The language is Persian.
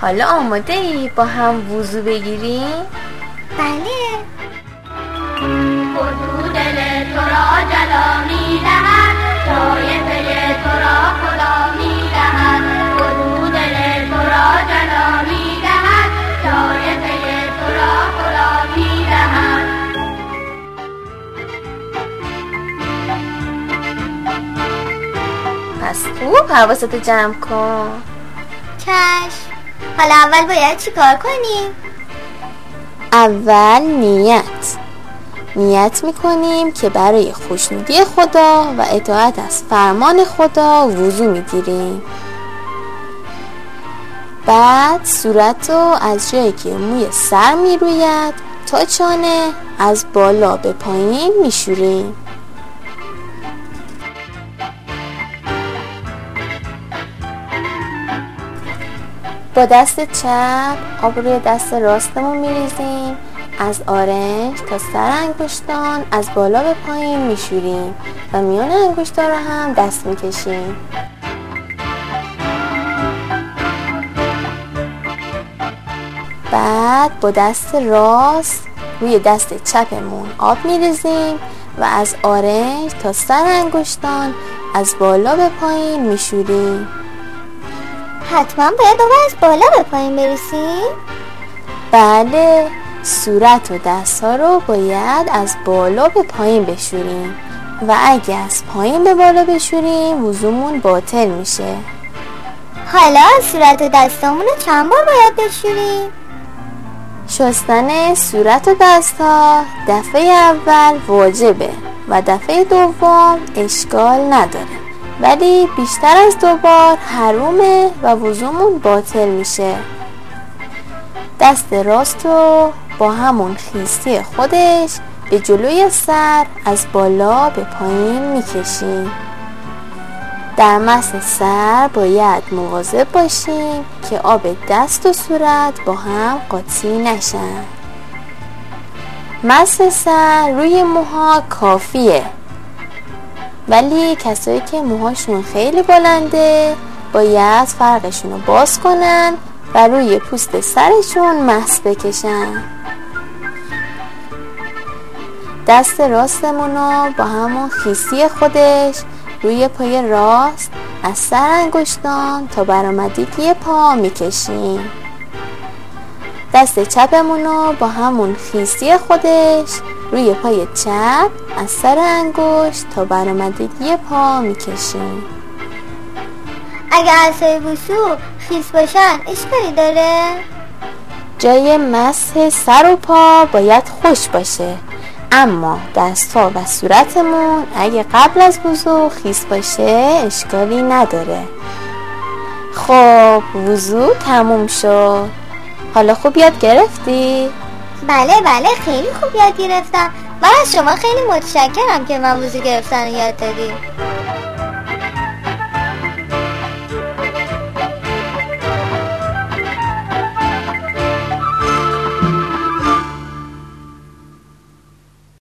حالا آماده ای با هم وضو بگیریم؟ بله. وضو دل تو را جلا می دهد طایفه تو را خدا می دهد وضو دل تو را جلا می دهد طایفه تو را خدا می دهد پس خوب حواستو جمع کن. چشم. حالا اول باید چیکار کنیم؟ اول نیت. نیت می‌کنیم که برای خوشنودی خدا و اطاعت از فرمان خدا وضو می‌گیریم. بعد صورت رو از جایی که موی سر می‌روید تا چانه از بالا به پایین میشوریم. با دست چپ آب روی دست راستمون میریزیم. از آرنج تا سر انگشتان از بالا به پایین میشوریم و میان انگشتان رو هم دست می‌کشیم. بعد با دست راست روی دست چپمون آب میریزیم و از آرنج تا سر انگشتان از بالا به پایین میشوریم. حتما باید آب از بالا به پایین برسیم؟ بله صورت و دست ها رو باید از بالا به پایین بشوریم و اگه از پایین به بالا بشوریم وضومون باطل میشه حالا صورت و دستامون رو چند بار باید بشوریم؟ شستن صورت و دست ها دفعه اول واجبه و دفعه دوم اشکال نداره ولی بیشتر از دو بار حرومه و وضومون باطل میشه. دست راست رو با همون خیستی خودش به جلوی سر از بالا به پایین می‌کشیم. در مس سر باید مواظب باشیم که آب دست و صورت با هم قاطی نشن. مس سر روی موها کافیه. ولی کسایی که موهاشون خیلی بلنده باید فرقشون رو باز کنن و روی پوست سرشون مس بکشن. دست راستمون رو با همون خیسی خودش روی پای راست از سر انگشتان تا برآمدگی پا می‌کشیم دست چپمون رو با همون خیسی خودش روی پای چپ از سر انگشت تا برآمدگی پا می‌کشیم اگه عصای وسو خیس باشن اشکالی داره؟ جای مسح سر و پا باید خوش باشه اما دستها و صورتمون اگه قبل از وضو خیس باشه اشکالی نداره خب وضو تموم شد حالا خوب یاد گرفتی؟ بله بله خیلی خوب یاد گرفتم. من از شما خیلی متشکرم که من وضو گرفتن رو یاد دادی